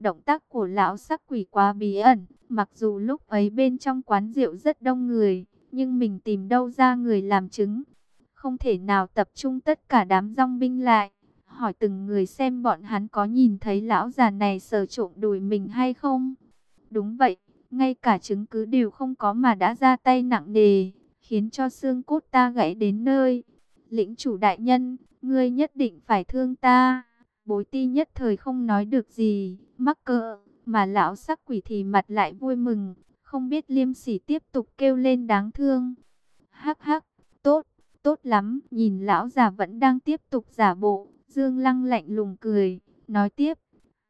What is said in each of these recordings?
Động tác của lão sắc quỷ quá bí ẩn, mặc dù lúc ấy bên trong quán rượu rất đông người, nhưng mình tìm đâu ra người làm chứng. Không thể nào tập trung tất cả đám rong binh lại, hỏi từng người xem bọn hắn có nhìn thấy lão già này sờ trộm đùi mình hay không. Đúng vậy, ngay cả chứng cứ đều không có mà đã ra tay nặng nề, khiến cho xương cốt ta gãy đến nơi. Lĩnh chủ đại nhân, ngươi nhất định phải thương ta. Bối ti nhất thời không nói được gì, mắc cỡ, mà lão sắc quỷ thì mặt lại vui mừng, không biết liêm sỉ tiếp tục kêu lên đáng thương. Hắc hắc, tốt, tốt lắm, nhìn lão già vẫn đang tiếp tục giả bộ, Dương Lăng lạnh lùng cười, nói tiếp,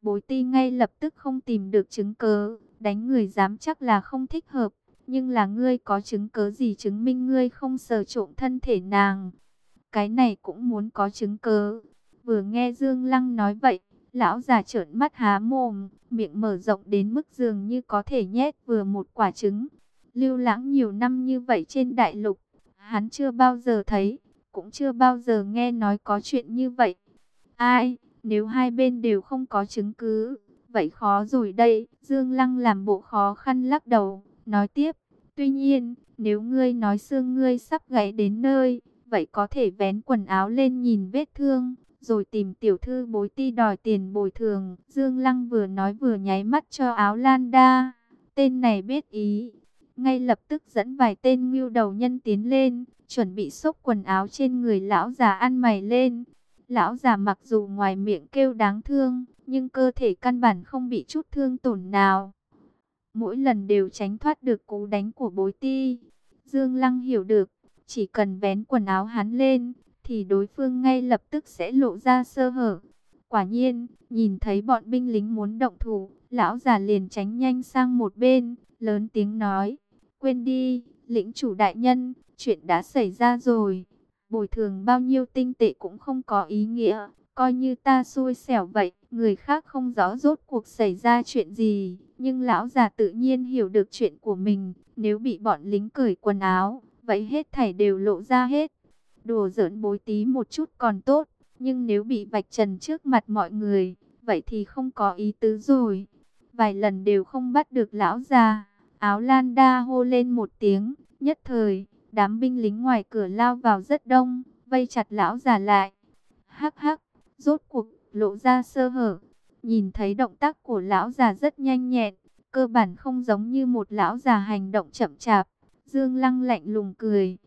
bối ti ngay lập tức không tìm được chứng cớ, đánh người dám chắc là không thích hợp, nhưng là ngươi có chứng cớ gì chứng minh ngươi không sờ trộm thân thể nàng. Cái này cũng muốn có chứng cớ. Vừa nghe Dương Lăng nói vậy, lão già trợn mắt há mồm, miệng mở rộng đến mức dường như có thể nhét vừa một quả trứng. Lưu lãng nhiều năm như vậy trên đại lục, hắn chưa bao giờ thấy, cũng chưa bao giờ nghe nói có chuyện như vậy. Ai, nếu hai bên đều không có chứng cứ, vậy khó rồi đây. Dương Lăng làm bộ khó khăn lắc đầu, nói tiếp. Tuy nhiên, nếu ngươi nói xương ngươi sắp gãy đến nơi, vậy có thể vén quần áo lên nhìn vết thương, rồi tìm tiểu thư bối ti đòi tiền bồi thường. Dương Lăng vừa nói vừa nháy mắt cho áo Lan Đa. Tên này biết ý, ngay lập tức dẫn vài tên ngưu đầu nhân tiến lên, chuẩn bị xốc quần áo trên người lão già ăn mày lên. Lão già mặc dù ngoài miệng kêu đáng thương, nhưng cơ thể căn bản không bị chút thương tổn nào. Mỗi lần đều tránh thoát được cú đánh của bối ti. Dương Lăng hiểu được, chỉ cần vén quần áo hắn lên, thì đối phương ngay lập tức sẽ lộ ra sơ hở. Quả nhiên, nhìn thấy bọn binh lính muốn động thủ, lão già liền tránh nhanh sang một bên, lớn tiếng nói, quên đi, lĩnh chủ đại nhân, chuyện đã xảy ra rồi, bồi thường bao nhiêu tinh tệ cũng không có ý nghĩa, coi như ta xui xẻo vậy, người khác không rõ rốt cuộc xảy ra chuyện gì, nhưng lão già tự nhiên hiểu được chuyện của mình, nếu bị bọn lính cởi quần áo, vậy hết thảy đều lộ ra hết. Đùa giỡn bối tí một chút còn tốt, nhưng nếu bị vạch trần trước mặt mọi người, vậy thì không có ý tứ rồi. Vài lần đều không bắt được lão già, áo lan đa hô lên một tiếng, nhất thời, đám binh lính ngoài cửa lao vào rất đông, vây chặt lão già lại. Hắc hắc, rốt cuộc, lộ ra sơ hở. Nhìn thấy động tác của lão già rất nhanh nhẹn, cơ bản không giống như một lão già hành động chậm chạp. Dương Lăng lạnh lùng cười.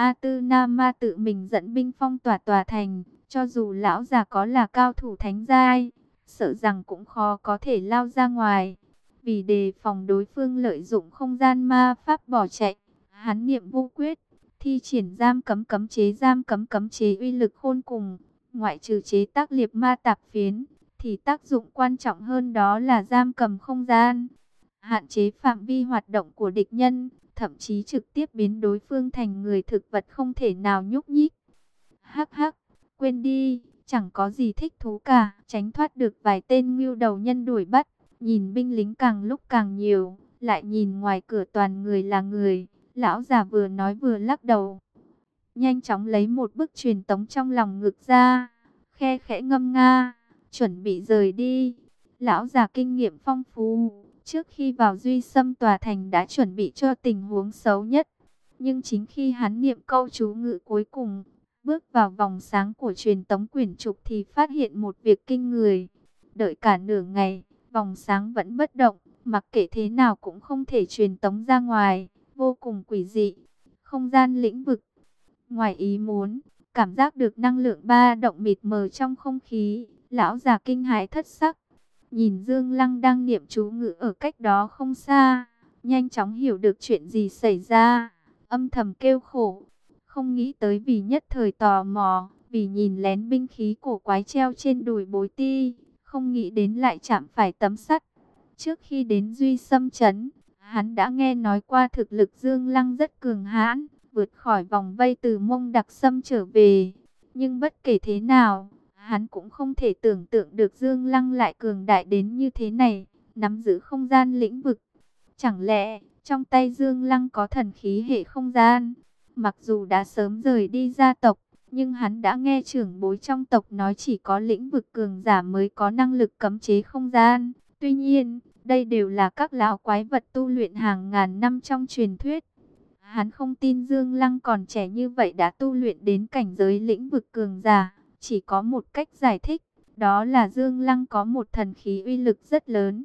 A Tư Nam Ma tự mình dẫn binh phong tỏa tòa thành, cho dù lão già có là cao thủ thánh giai, sợ rằng cũng khó có thể lao ra ngoài. Vì đề phòng đối phương lợi dụng không gian ma pháp bỏ chạy, hắn niệm vô quyết, thi triển giam cấm cấm chế giam cấm cấm chế uy lực khôn cùng, ngoại trừ chế tác liệp ma tạp phiến, thì tác dụng quan trọng hơn đó là giam cầm không gian, hạn chế phạm vi hoạt động của địch nhân, thậm chí trực tiếp biến đối phương thành người thực vật không thể nào nhúc nhích. Hắc hắc, quên đi, chẳng có gì thích thú cả, tránh thoát được vài tên ngưu đầu nhân đuổi bắt, nhìn binh lính càng lúc càng nhiều, lại nhìn ngoài cửa toàn người là người, lão già vừa nói vừa lắc đầu. Nhanh chóng lấy một bức truyền tống trong lòng ngực ra, khe khẽ ngâm nga, chuẩn bị rời đi. Lão già kinh nghiệm phong phú, trước khi vào duy xâm tòa thành đã chuẩn bị cho tình huống xấu nhất. Nhưng chính khi hắn niệm câu chú ngự cuối cùng, bước vào vòng sáng của truyền tống quyển trục thì phát hiện một việc kinh người. Đợi cả nửa ngày, vòng sáng vẫn bất động, mặc kệ thế nào cũng không thể truyền tống ra ngoài, vô cùng quỷ dị. Không gian lĩnh vực, ngoài ý muốn, cảm giác được năng lượng ba động mịt mờ trong không khí, lão già kinh hãi thất sắc. Nhìn Dương Lăng đang niệm chú ngữ ở cách đó không xa, nhanh chóng hiểu được chuyện gì xảy ra, âm thầm kêu khổ. Không nghĩ tới vì nhất thời tò mò, vì nhìn lén binh khí cổ quái treo trên đùi bối ti, không nghĩ đến lại chạm phải tấm sắt. Trước khi đến Duy Sâm Trấn, hắn đã nghe nói qua thực lực Dương Lăng rất cường hãn, vượt khỏi vòng vây từ mông đặc sâm trở về. Nhưng bất kể thế nào, Hắn cũng không thể tưởng tượng được Dương Lăng lại cường đại đến như thế này, nắm giữ không gian lĩnh vực. Chẳng lẽ, trong tay Dương Lăng có thần khí hệ không gian? Mặc dù đã sớm rời đi gia tộc, nhưng hắn đã nghe trưởng bối trong tộc nói chỉ có lĩnh vực cường giả mới có năng lực cấm chế không gian. Tuy nhiên, đây đều là các lão quái vật tu luyện hàng ngàn năm trong truyền thuyết. Hắn không tin Dương Lăng còn trẻ như vậy đã tu luyện đến cảnh giới lĩnh vực cường giả. Chỉ có một cách giải thích, đó là Dương Lăng có một thần khí uy lực rất lớn.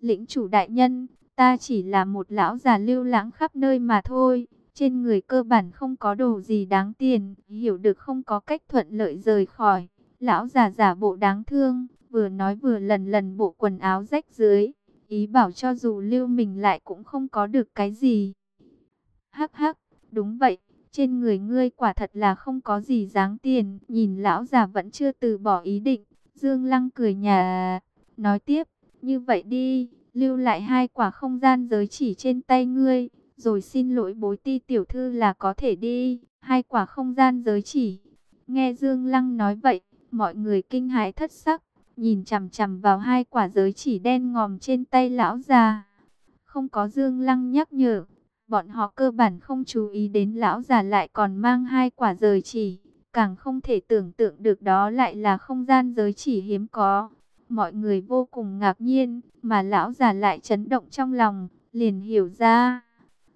Lĩnh chủ đại nhân, ta chỉ là một lão già lưu lãng khắp nơi mà thôi. Trên người cơ bản không có đồ gì đáng tiền, hiểu được không có cách thuận lợi rời khỏi. Lão già giả bộ đáng thương, vừa nói vừa lần lần bộ quần áo rách dưới. Ý bảo cho dù lưu mình lại cũng không có được cái gì. Hắc hắc, đúng vậy, trên người ngươi quả thật là không có gì dáng tiền. Nhìn lão già vẫn chưa từ bỏ ý định, Dương Lăng cười nhà, nói tiếp, như vậy đi, lưu lại hai quả không gian giới chỉ trên tay ngươi, rồi xin lỗi bối ti tiểu thư là có thể đi, hai quả không gian giới chỉ. Nghe Dương Lăng nói vậy, mọi người kinh hãi thất sắc, nhìn chằm chằm vào hai quả giới chỉ đen ngòm trên tay lão già. Không có Dương Lăng nhắc nhở, bọn họ cơ bản không chú ý đến lão già lại còn mang hai quả rời chỉ. Càng không thể tưởng tượng được đó lại là không gian giới chỉ hiếm có. Mọi người vô cùng ngạc nhiên, mà lão già lại chấn động trong lòng, liền hiểu ra.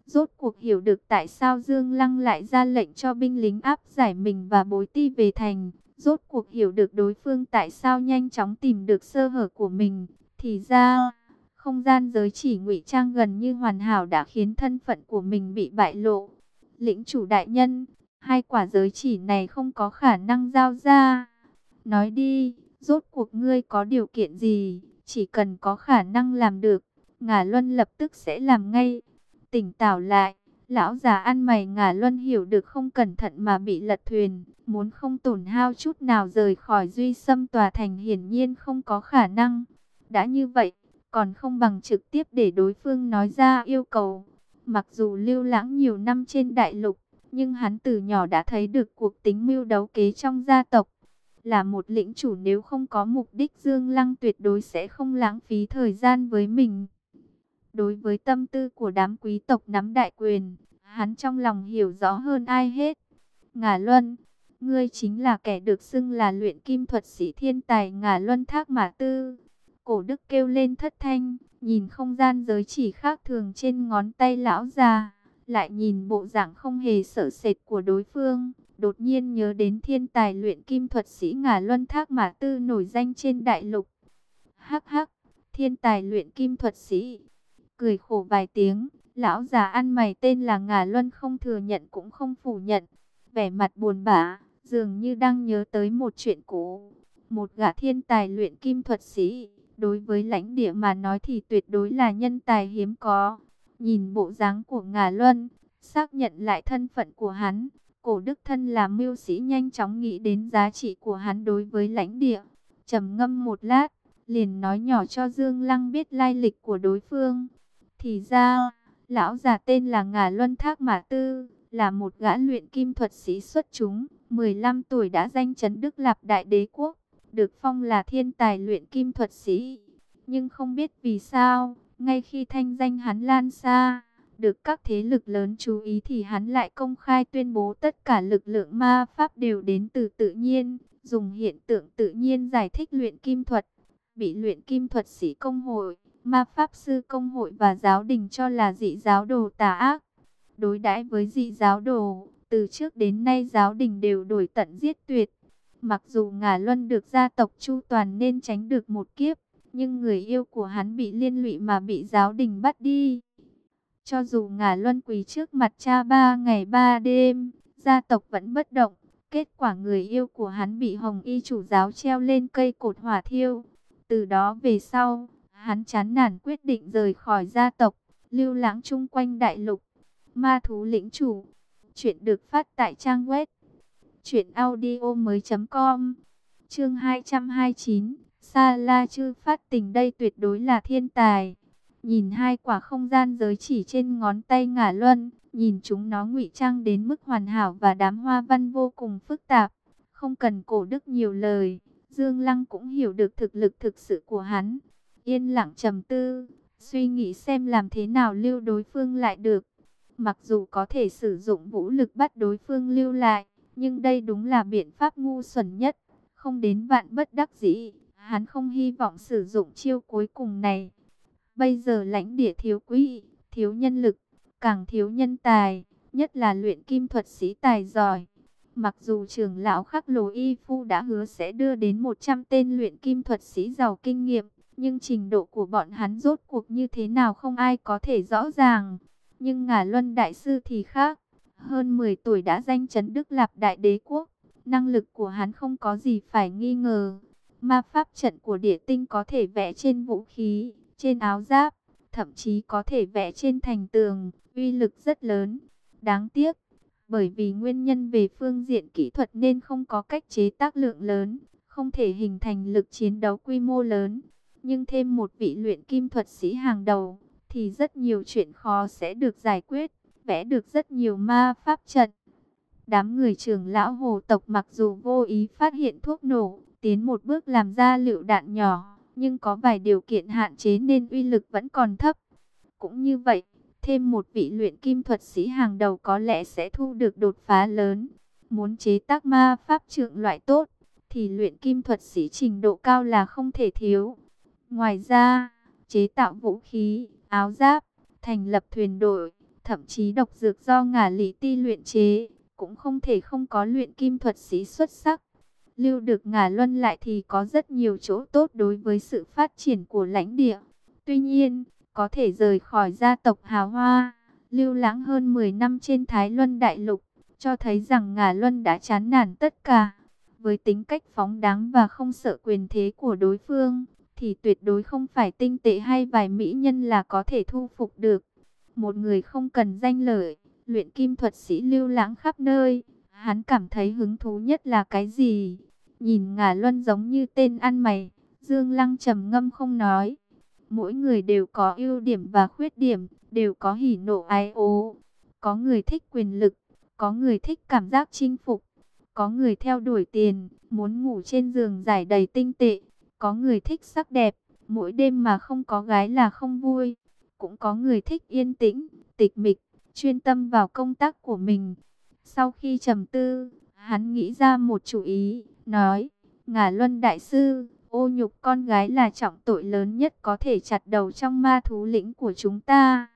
Rốt cuộc hiểu được tại sao Dương Lăng lại ra lệnh cho binh lính áp giải mình và bối ti về thành. Rốt cuộc hiểu được đối phương tại sao nhanh chóng tìm được sơ hở của mình. Thì ra, không gian giới chỉ ngụy trang gần như hoàn hảo đã khiến thân phận của mình bị bại lộ. Lĩnh chủ đại nhân, hai quả giới chỉ này không có khả năng giao ra. Nói đi, rốt cuộc ngươi có điều kiện gì, chỉ cần có khả năng làm được, ngả luân lập tức sẽ làm ngay. Tỉnh táo lại, lão già ăn mày ngả luân hiểu được không cẩn thận mà bị lật thuyền, muốn không tổn hao chút nào rời khỏi duy xâm tòa thành hiển nhiên không có khả năng. Đã như vậy, còn không bằng trực tiếp để đối phương nói ra yêu cầu. Mặc dù lưu lãng nhiều năm trên đại lục, nhưng hắn từ nhỏ đã thấy được cuộc tính mưu đấu kế trong gia tộc. Là một lĩnh chủ nếu không có mục đích Dương Lăng tuyệt đối sẽ không lãng phí thời gian với mình. Đối với tâm tư của đám quý tộc nắm đại quyền, hắn trong lòng hiểu rõ hơn ai hết. Ngà Luân, ngươi chính là kẻ được xưng là luyện kim thuật sĩ thiên tài Ngà Luân Thác Mã Tư. Cổ đức kêu lên thất thanh, nhìn không gian giới chỉ khác thường trên ngón tay lão già lại nhìn bộ dạng không hề sợ sệt của đối phương, đột nhiên nhớ đến thiên tài luyện kim thuật sĩ ngà luân thác mã tư nổi danh trên đại lục. Hắc hắc, thiên tài luyện kim thuật sĩ, cười khổ vài tiếng, lão già ăn mày tên là ngà luân không thừa nhận cũng không phủ nhận, vẻ mặt buồn bã, dường như đang nhớ tới một chuyện cũ. Một gã thiên tài luyện kim thuật sĩ, đối với lãnh địa mà nói thì tuyệt đối là nhân tài hiếm có. Nhìn bộ dáng của Ngà Luân, xác nhận lại thân phận của hắn, cổ đức thân là mưu sĩ nhanh chóng nghĩ đến giá trị của hắn đối với lãnh địa. trầm ngâm một lát, liền nói nhỏ cho Dương Lăng biết lai lịch của đối phương. Thì ra, lão già tên là Ngà Luân Thác Mã Tư, là một gã luyện kim thuật sĩ xuất chúng, 15 tuổi đã danh chấn Đức Lạp Đại Đế Quốc, được phong là thiên tài luyện kim thuật sĩ. Nhưng không biết vì sao, ngay khi thanh danh hắn lan xa, được các thế lực lớn chú ý thì hắn lại công khai tuyên bố tất cả lực lượng ma pháp đều đến từ tự nhiên, dùng hiện tượng tự nhiên giải thích luyện kim thuật. Bị luyện kim thuật sĩ công hội, ma pháp sư công hội và giáo đình cho là dị giáo đồ tà ác. Đối đãi với dị giáo đồ, từ trước đến nay giáo đình đều đổi tận giết tuyệt. Mặc dù ngà luân được gia tộc chu toàn nên tránh được một kiếp, nhưng người yêu của hắn bị liên lụy mà bị giáo đình bắt đi. Cho dù ngà luân quỳ trước mặt cha ba ngày ba đêm, gia tộc vẫn bất động. Kết quả người yêu của hắn bị hồng y chủ giáo treo lên cây cột hỏa thiêu. Từ đó về sau, hắn chán nản quyết định rời khỏi gia tộc, lưu lãng chung quanh đại lục. Ma thú lĩnh chủ. Chuyện được phát tại trang web. Chuyện audio mới.com Chương 229 Sa La Chư phát tình đây tuyệt đối là thiên tài. Nhìn hai quả không gian giới chỉ trên ngón tay ngả luân, nhìn chúng nó ngụy trang đến mức hoàn hảo và đám hoa văn vô cùng phức tạp. Không cần cổ đức nhiều lời, Dương Lăng cũng hiểu được thực lực thực sự của hắn. Yên lặng trầm tư, suy nghĩ xem làm thế nào lưu đối phương lại được. Mặc dù có thể sử dụng vũ lực bắt đối phương lưu lại, nhưng đây đúng là biện pháp ngu xuẩn nhất, không đến vạn bất đắc dĩ Hắn không hy vọng sử dụng chiêu cuối cùng này. Bây giờ lãnh địa thiếu quỹ, thiếu nhân lực, càng thiếu nhân tài, nhất là luyện kim thuật sĩ tài giỏi. Mặc dù trưởng lão khắc lồ y phu đã hứa sẽ đưa đến 100 tên luyện kim thuật sĩ giàu kinh nghiệm, nhưng trình độ của bọn hắn rốt cuộc như thế nào không ai có thể rõ ràng. Nhưng ngả luân đại sư thì khác, hơn 10 tuổi đã danh chấn Đức Lạp Đại Đế Quốc, năng lực của hắn không có gì phải nghi ngờ. Ma pháp trận của địa tinh có thể vẽ trên vũ khí, trên áo giáp, thậm chí có thể vẽ trên thành tường, uy lực rất lớn. Đáng tiếc, bởi vì nguyên nhân về phương diện kỹ thuật nên không có cách chế tác lượng lớn, không thể hình thành lực chiến đấu quy mô lớn. Nhưng thêm một vị luyện kim thuật sĩ hàng đầu, thì rất nhiều chuyện khó sẽ được giải quyết, vẽ được rất nhiều ma pháp trận. Đám người trưởng lão hồ tộc mặc dù vô ý phát hiện thuốc nổ, tiến một bước làm ra lựu đạn nhỏ, nhưng có vài điều kiện hạn chế nên uy lực vẫn còn thấp. Cũng như vậy, thêm một vị luyện kim thuật sĩ hàng đầu có lẽ sẽ thu được đột phá lớn. Muốn chế tác ma pháp trượng loại tốt, thì luyện kim thuật sĩ trình độ cao là không thể thiếu. Ngoài ra, chế tạo vũ khí, áo giáp, thành lập thuyền đội, thậm chí độc dược do ngả lý ti luyện chế, cũng không thể không có luyện kim thuật sĩ xuất sắc. Lưu được ngả luân lại thì có rất nhiều chỗ tốt đối với sự phát triển của lãnh địa. Tuy nhiên, có thể rời khỏi gia tộc Hào Hoa, lưu lãng hơn 10 năm trên Thái Luân Đại Lục, cho thấy rằng ngả luân đã chán nản tất cả. Với tính cách phóng đáng và không sợ quyền thế của đối phương, thì tuyệt đối không phải tinh tệ hay vài mỹ nhân là có thể thu phục được. Một người không cần danh lợi, luyện kim thuật sĩ lưu lãng khắp nơi, hắn cảm thấy hứng thú nhất là cái gì? Nhìn ngả luân giống như tên ăn mày, Dương Lăng trầm ngâm không nói. Mỗi người đều có ưu điểm và khuyết điểm, đều có hỉ nộ ái ố. Có người thích quyền lực, có người thích cảm giác chinh phục, có người theo đuổi tiền, muốn ngủ trên giường giải đầy tinh tệ, có người thích sắc đẹp, mỗi đêm mà không có gái là không vui. Cũng có người thích yên tĩnh, tịch mịch, chuyên tâm vào công tác của mình. Sau khi trầm tư, hắn nghĩ ra một chủ ý, nói, Ngả Luân Đại Sư, ô nhục con gái là trọng tội lớn nhất có thể chặt đầu trong ma thú lĩnh của chúng ta.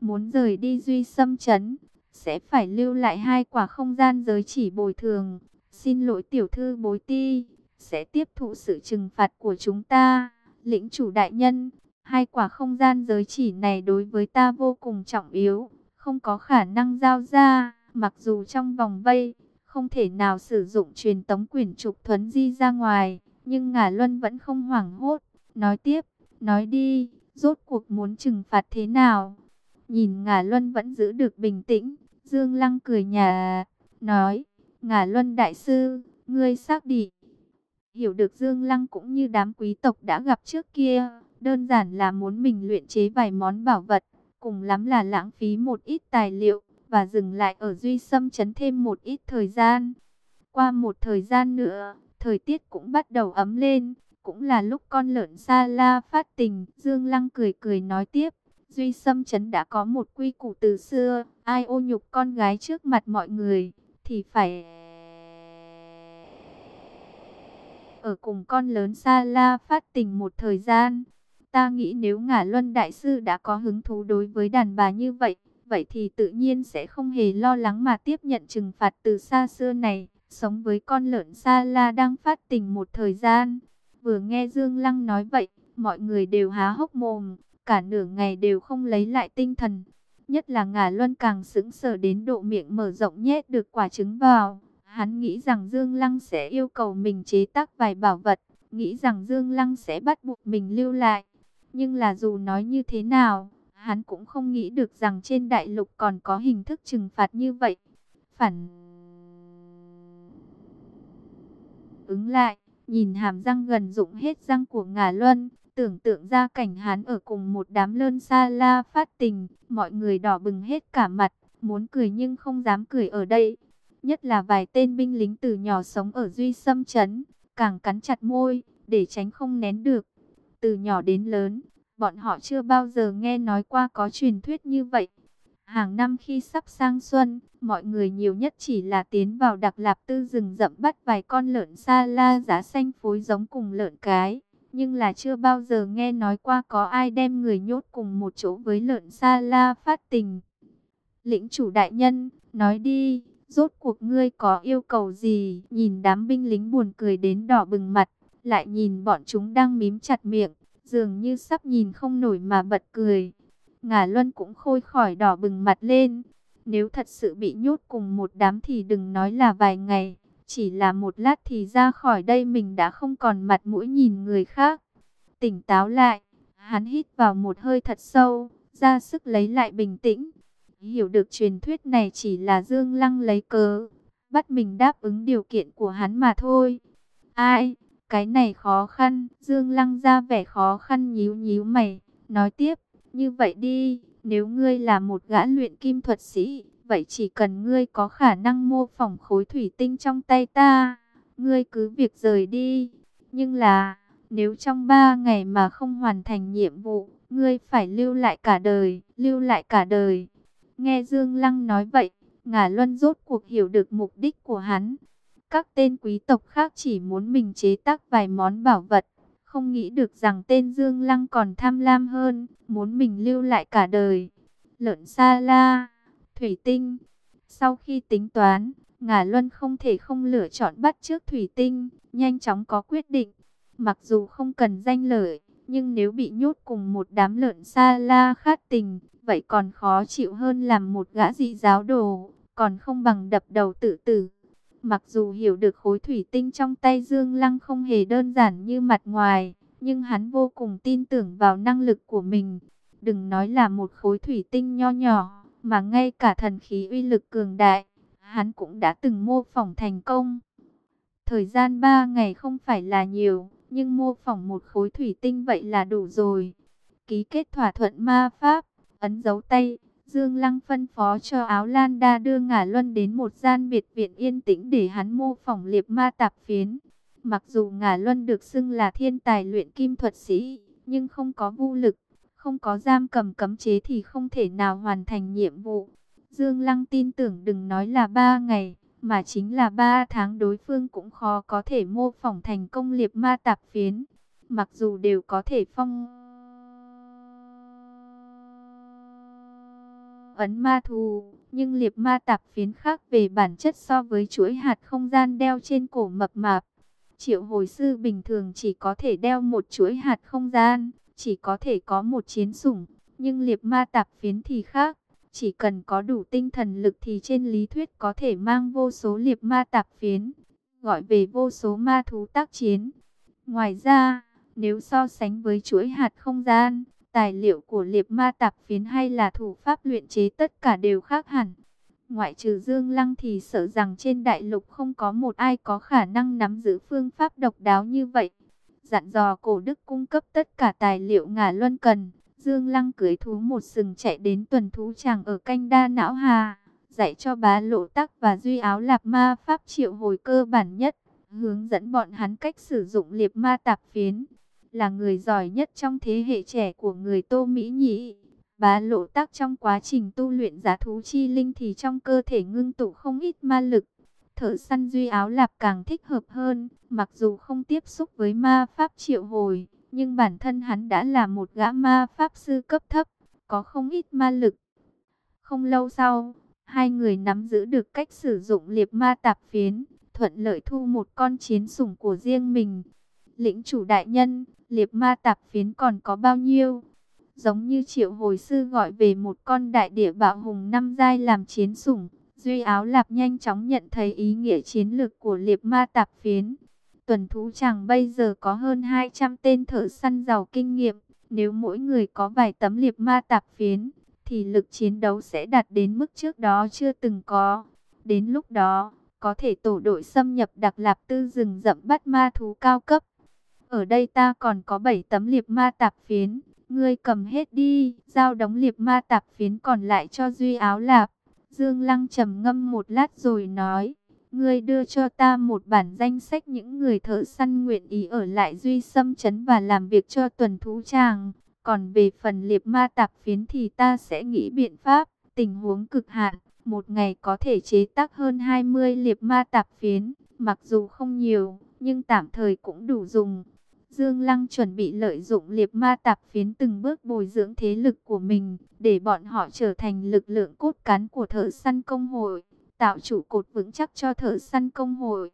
Muốn rời đi duy xâm chấn, sẽ phải lưu lại hai quả không gian giới chỉ bồi thường. Xin lỗi tiểu thư bối ti, sẽ tiếp thụ sự trừng phạt của chúng ta. Lĩnh chủ đại nhân, hai quả không gian giới chỉ này đối với ta vô cùng trọng yếu, không có khả năng giao ra, mặc dù trong vòng vây, không thể nào sử dụng truyền tống quyển trục thuấn di ra ngoài. Nhưng Ngà Luân vẫn không hoảng hốt, nói tiếp, nói đi, rốt cuộc muốn trừng phạt thế nào? Nhìn Ngà Luân vẫn giữ được bình tĩnh, Dương Lăng cười nhà, nói, Ngà Luân đại sư, ngươi xác định. Hiểu được Dương Lăng cũng như đám quý tộc đã gặp trước kia, đơn giản là muốn mình luyện chế vài món bảo vật, cùng lắm là lãng phí một ít tài liệu, và dừng lại ở Duy Sâm chấn thêm một ít thời gian. Qua một thời gian nữa, thời tiết cũng bắt đầu ấm lên, cũng là lúc con lợn xa la phát tình. Dương Lăng cười cười nói tiếp, Duy Sâm chấn đã có một quy củ từ xưa, ai ô nhục con gái trước mặt mọi người, thì phải ở cùng con lớn xa La phát tình một thời gian. Ta nghĩ nếu ngả luân đại sư đã có hứng thú đối với đàn bà như vậy, vậy thì tự nhiên sẽ không hề lo lắng mà tiếp nhận trừng phạt từ xa xưa này. Sống với con lợn xa La đang phát tình một thời gian. Vừa nghe Dương Lăng nói vậy, mọi người đều há hốc mồm, cả nửa ngày đều không lấy lại tinh thần. Nhất là ngả luân càng sững sờ đến độ miệng mở rộng nhét được quả trứng vào. Hắn nghĩ rằng Dương Lăng sẽ yêu cầu mình chế tác vài bảo vật, nghĩ rằng Dương Lăng sẽ bắt buộc mình lưu lại. Nhưng là dù nói như thế nào, hắn cũng không nghĩ được rằng trên đại lục còn có hình thức trừng phạt như vậy. Phản ứng lại, nhìn hàm răng gần dụng hết răng của ngà luân, tưởng tượng ra cảnh hắn ở cùng một đám lơn xa la phát tình, mọi người đỏ bừng hết cả mặt, muốn cười nhưng không dám cười ở đây. Nhất là vài tên binh lính từ nhỏ sống ở Duy Sâm Trấn, càng cắn chặt môi, để tránh không nén được. Từ nhỏ đến lớn, bọn họ chưa bao giờ nghe nói qua có truyền thuyết như vậy. Hàng năm khi sắp sang xuân, mọi người nhiều nhất chỉ là tiến vào đặc lạp tư rừng rậm bắt vài con lợn xa la giá xanh phối giống cùng lợn cái. nhưng là chưa bao giờ nghe nói qua có ai đem người nhốt cùng một chỗ với lợn xa la phát tình. Lĩnh chủ đại nhân, nói đi, rốt cuộc ngươi có yêu cầu gì? Nhìn đám binh lính buồn cười đến đỏ bừng mặt, lại nhìn bọn chúng đang mím chặt miệng, dường như sắp nhìn không nổi mà bật cười. Ngà Luân cũng khôi khỏi đỏ bừng mặt lên. Nếu thật sự bị nhốt cùng một đám thì đừng nói là vài ngày, chỉ là một lát thì ra khỏi đây mình đã không còn mặt mũi nhìn người khác. Tỉnh táo lại, hắn hít vào một hơi thật sâu, ra sức lấy lại bình tĩnh. Hiểu được truyền thuyết này chỉ là Dương Lăng lấy cớ, bắt mình đáp ứng điều kiện của hắn mà thôi. Ai, cái này khó khăn, Dương Lăng ra vẻ khó khăn nhíu nhíu mày, nói tiếp, như vậy đi, nếu ngươi là một gã luyện kim thuật sĩ, vậy chỉ cần ngươi có khả năng mô phỏng khối thủy tinh trong tay ta, ngươi cứ việc rời đi. Nhưng là, nếu trong ba ngày mà không hoàn thành nhiệm vụ, ngươi phải lưu lại cả đời, lưu lại cả đời. Nghe Dương Lăng nói vậy, Ngà Luân rốt cuộc hiểu được mục đích của hắn. Các tên quý tộc khác chỉ muốn mình chế tác vài món bảo vật, không nghĩ được rằng tên Dương Lăng còn tham lam hơn, muốn mình lưu lại cả đời. Lợn sa la, thủy tinh. Sau khi tính toán, ngà Luân không thể không lựa chọn bắt trước thủy tinh, nhanh chóng có quyết định. Mặc dù không cần danh lợi, nhưng nếu bị nhốt cùng một đám lợn sa la khát tình, vậy còn khó chịu hơn làm một gã dị giáo đồ, còn không bằng đập đầu tự tử. Mặc dù hiểu được khối thủy tinh trong tay Dương Lăng không hề đơn giản như mặt ngoài, nhưng hắn vô cùng tin tưởng vào năng lực của mình. Đừng nói là một khối thủy tinh nho nhỏ, mà ngay cả thần khí uy lực cường đại, hắn cũng đã từng mô phỏng thành công. Thời gian 3 ngày không phải là nhiều, nhưng mô phỏng một khối thủy tinh vậy là đủ rồi. Ký kết thỏa thuận ma pháp, ấn dấu tay, Dương Lăng phân phó cho Áo Lan Đa đưa Ngả Luân đến một gian biệt viện yên tĩnh để hắn mô phỏng liệp ma tạp phiến. Mặc dù Ngả Luân được xưng là thiên tài luyện kim thuật sĩ, nhưng không có vũ lực, không có giam cầm cấm chế thì không thể nào hoàn thành nhiệm vụ. Dương Lăng tin tưởng đừng nói là ba ngày, mà chính là ba tháng đối phương cũng khó có thể mô phỏng thành công liệp ma tạp phiến. Mặc dù đều có thể phong ấn ma thù, nhưng liệp ma tạp phiến khác về bản chất so với chuỗi hạt không gian đeo trên cổ mập mạp. Triệu hồi sư bình thường chỉ có thể đeo một chuỗi hạt không gian, chỉ có thể có một chiến sủng, nhưng liệp ma tạp phiến thì khác. Chỉ cần có đủ tinh thần lực thì trên lý thuyết có thể mang vô số liệp ma tạp phiến, gọi về vô số ma thú tác chiến. Ngoài ra, nếu so sánh với chuỗi hạt không gian, Tài liệu của liệp ma tạp phiến hay là thủ pháp luyện chế tất cả đều khác hẳn. Ngoại trừ Dương Lăng thì sợ rằng trên đại lục không có một ai có khả năng nắm giữ phương pháp độc đáo như vậy. Dặn dò cổ đức cung cấp tất cả tài liệu ngả luân cần. Dương Lăng cưới thú một sừng chạy đến tuần thú chàng ở canh đa não hà. Dạy cho bá lộ tắc và duy áo lạp ma pháp triệu hồi cơ bản nhất. Hướng dẫn bọn hắn cách sử dụng liệp ma tạp phiến là người giỏi nhất trong thế hệ trẻ của người Tô Mỹ Nhĩ. Bá lộ tác trong quá trình tu luyện giá thú chi linh thì trong cơ thể ngưng tụ không ít ma lực. Thợ săn duy áo lạp càng thích hợp hơn, mặc dù không tiếp xúc với ma pháp triệu hồi, nhưng bản thân hắn đã là một gã ma pháp sư cấp thấp, có không ít ma lực. Không lâu sau, hai người nắm giữ được cách sử dụng liệp ma tạp phiến, thuận lợi thu một con chiến sủng của riêng mình. Lĩnh chủ đại nhân, liệp ma tạp phiến còn có bao nhiêu? Giống như triệu hồi sư gọi về một con đại địa bạo hùng năm giai làm chiến sủng. Duy áo lạp nhanh chóng nhận thấy ý nghĩa chiến lược của liệp ma tạp phiến. Tuần thú chẳng bây giờ có hơn 200 tên thợ săn giàu kinh nghiệm. Nếu mỗi người có vài tấm liệp ma tạp phiến, thì lực chiến đấu sẽ đạt đến mức trước đó chưa từng có. Đến lúc đó, có thể tổ đội xâm nhập đặc lạp tư rừng rậm bắt ma thú cao cấp. Ở đây ta còn có 7 tấm liệp ma tạp phiến. Ngươi cầm hết đi, giao đóng liệp ma tạp phiến còn lại cho Duy áo lạp. Dương Lăng trầm ngâm một lát rồi nói. Ngươi đưa cho ta một bản danh sách những người thợ săn nguyện ý ở lại Duy xâm chấn và làm việc cho tuần thú tràng. Còn về phần liệp ma tạp phiến thì ta sẽ nghĩ biện pháp, tình huống cực hạn. Một ngày có thể chế tác hơn 20 liệp ma tạp phiến, mặc dù không nhiều, nhưng tạm thời cũng đủ dùng. Dương Lăng chuẩn bị lợi dụng liệp ma tạp phiến từng bước bồi dưỡng thế lực của mình, để bọn họ trở thành lực lượng cốt cán của thợ săn công hội, tạo trụ cột vững chắc cho thợ săn công hội.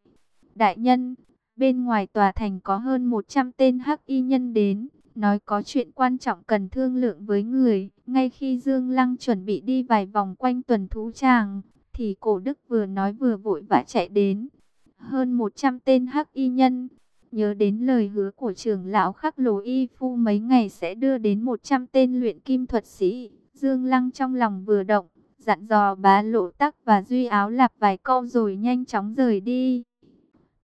Đại nhân, bên ngoài tòa thành có hơn 100 tên hắc y nhân đến, nói có chuyện quan trọng cần thương lượng với người. Ngay khi Dương Lăng chuẩn bị đi vài vòng quanh tuần thú tràng, thì cổ đức vừa nói vừa vội vã chạy đến. Hơn 100 tên hắc y nhân, nhớ đến lời hứa của trưởng lão khắc lồ y phu mấy ngày sẽ đưa đến 100 tên luyện kim thuật sĩ. Dương Lăng trong lòng vừa động, dặn dò bá lộ tắc và duy áo lạp vài câu rồi nhanh chóng rời đi.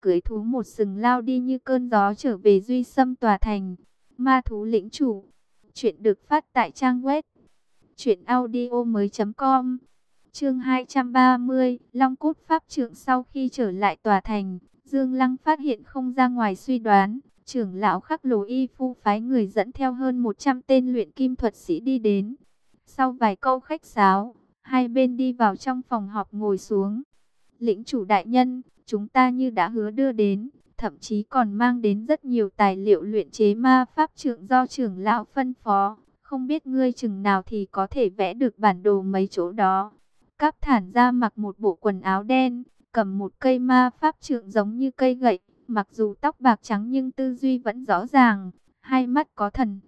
Cưới thú một sừng lao đi như cơn gió trở về duy xâm tòa thành. Ma thú lĩnh chủ. Chuyện được phát tại trang web. Chuyện audio mới.com Chương 230, Long Cốt Pháp Trượng sau khi trở lại tòa thành, Dương Lăng phát hiện không ra ngoài suy đoán, trưởng lão khắc lồ y phu phái người dẫn theo hơn 100 tên luyện kim thuật sĩ đi đến. Sau vài câu khách sáo, hai bên đi vào trong phòng họp ngồi xuống. Lĩnh chủ đại nhân, chúng ta như đã hứa đưa đến, thậm chí còn mang đến rất nhiều tài liệu luyện chế ma pháp trượng do trưởng lão phân phó. Không biết ngươi chừng nào thì có thể vẽ được bản đồ mấy chỗ đó. Cáp thản ra mặc một bộ quần áo đen, cầm một cây ma pháp trượng giống như cây gậy. Mặc dù tóc bạc trắng nhưng tư duy vẫn rõ ràng, hai mắt có thần.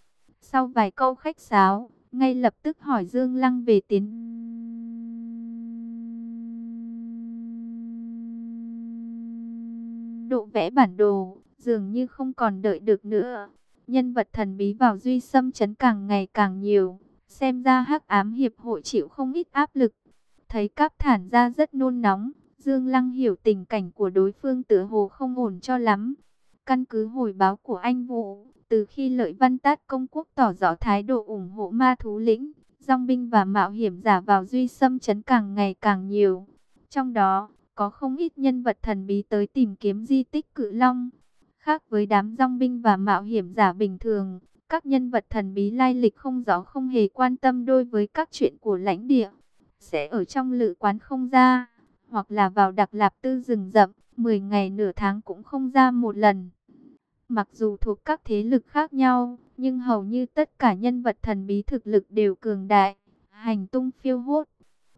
Sau vài câu khách sáo, ngay lập tức hỏi Dương Lăng về tiến độ vẽ bản đồ, dường như không còn đợi được nữa. Nhân vật thần bí vào duy xâm chấn càng ngày càng nhiều, xem ra hắc ám hiệp hội chịu không ít áp lực. Thấy cáp thản ra rất nôn nóng, Dương Lăng hiểu tình cảnh của đối phương tựa hồ không ổn cho lắm. Căn cứ hồi báo của anh Vũ, từ khi lợi văn tát công quốc tỏ rõ thái độ ủng hộ ma thú lĩnh, dòng binh và mạo hiểm giả vào duy xâm chấn càng ngày càng nhiều. Trong đó, có không ít nhân vật thần bí tới tìm kiếm di tích cự long. Khác với đám dòng binh và mạo hiểm giả bình thường, các nhân vật thần bí lai lịch không rõ không hề quan tâm đôi với các chuyện của lãnh địa. Sẽ ở trong lự quán không ra, hoặc là vào đặc lạp tư rừng rậm, 10 ngày nửa tháng cũng không ra một lần. Mặc dù thuộc các thế lực khác nhau, nhưng hầu như tất cả nhân vật thần bí thực lực đều cường đại, hành tung phiêu hốt.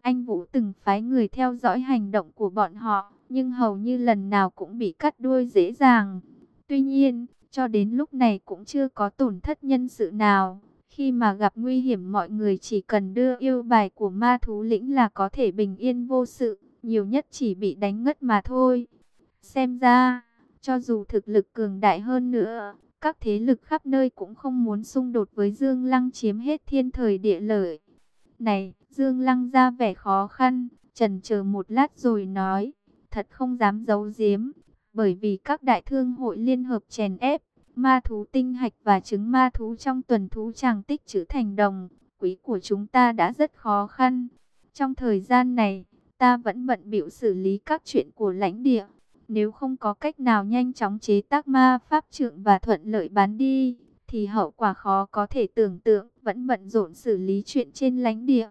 Anh Vũ từng phái người theo dõi hành động của bọn họ, nhưng hầu như lần nào cũng bị cắt đuôi dễ dàng. Tuy nhiên, cho đến lúc này cũng chưa có tổn thất nhân sự nào. Khi mà gặp nguy hiểm mọi người chỉ cần đưa yêu bài của ma thú lĩnh là có thể bình yên vô sự, nhiều nhất chỉ bị đánh ngất mà thôi. Xem ra, cho dù thực lực cường đại hơn nữa, các thế lực khắp nơi cũng không muốn xung đột với Dương Lăng chiếm hết thiên thời địa lợi. Này, Dương Lăng ra vẻ khó khăn, trần chờ một lát rồi nói, thật không dám giấu giếm, bởi vì các đại thương hội liên hợp chèn ép, ma thú tinh hạch và trứng ma thú trong tuần thú tràng tích trữ thành đồng, quý của chúng ta đã rất khó khăn. Trong thời gian này, ta vẫn bận bịu xử lý các chuyện của lãnh địa. Nếu không có cách nào nhanh chóng chế tác ma pháp trượng và thuận lợi bán đi, thì hậu quả khó có thể tưởng tượng, vẫn bận rộn xử lý chuyện trên lãnh địa.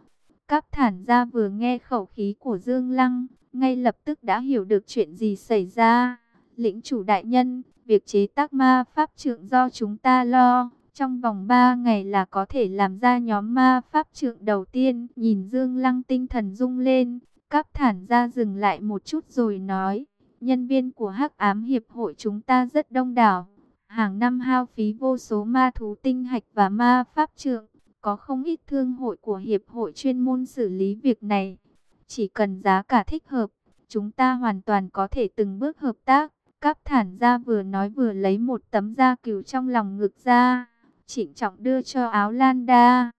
Các thản ra vừa nghe khẩu khí của Dương Lăng, ngay lập tức đã hiểu được chuyện gì xảy ra. Lĩnh chủ đại nhân, việc chế tác ma pháp trượng do chúng ta lo. Trong vòng 3 ngày là có thể làm ra nhóm ma pháp trượng đầu tiên. Nhìn Dương Lăng tinh thần rung lên, cáp thản ra dừng lại một chút rồi nói. Nhân viên của hắc ám hiệp hội chúng ta rất đông đảo. Hàng năm hao phí vô số ma thú tinh hạch và ma pháp trượng. Có không ít thương hội của hiệp hội chuyên môn xử lý việc này. Chỉ cần giá cả thích hợp, chúng ta hoàn toàn có thể từng bước hợp tác. Cáp thản ra vừa nói vừa lấy một tấm da cừu trong lòng ngực ra, chỉnh trọng đưa cho áo lan đa.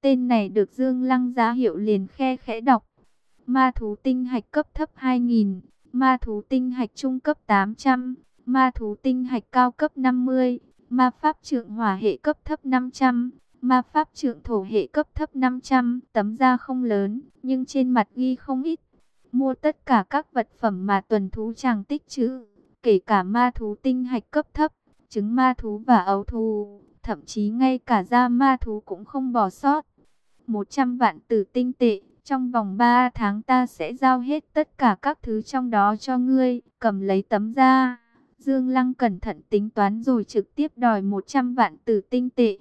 Tên này được Dương Lăng giá hiệu liền khe khẽ đọc. Ma thú tinh hạch cấp thấp 2000, ma thú tinh hạch trung cấp 800, ma thú tinh hạch cao cấp 50, ma pháp trượng hỏa hệ cấp thấp 500, ma pháp trượng thổ hệ cấp thấp 500. Tấm da không lớn, nhưng trên mặt ghi không ít. Mua tất cả các vật phẩm mà tuần thú chàng tích trữ kể cả ma thú tinh hạch cấp thấp, trứng ma thú và ấu thú, thậm chí ngay cả da ma thú cũng không bỏ sót. 100 vạn tử tinh tệ, trong vòng 3 tháng ta sẽ giao hết tất cả các thứ trong đó cho ngươi, cầm lấy tấm da. Dương Lăng cẩn thận tính toán rồi trực tiếp đòi 100 vạn tử tinh tệ.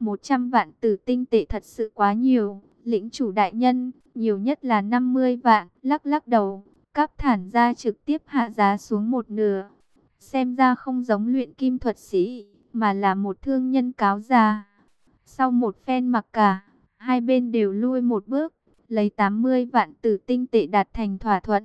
100 vạn tử tinh tệ thật sự quá nhiều. Lĩnh chủ đại nhân, nhiều nhất là 50 vạn, lắc lắc đầu. Cáp thản ra trực tiếp hạ giá xuống một nửa. Xem ra không giống luyện kim thuật sĩ, mà là một thương nhân cáo già. Sau một phen mặc cả, hai bên đều lui một bước, lấy 80 vạn tử tinh tệ đạt thành thỏa thuận.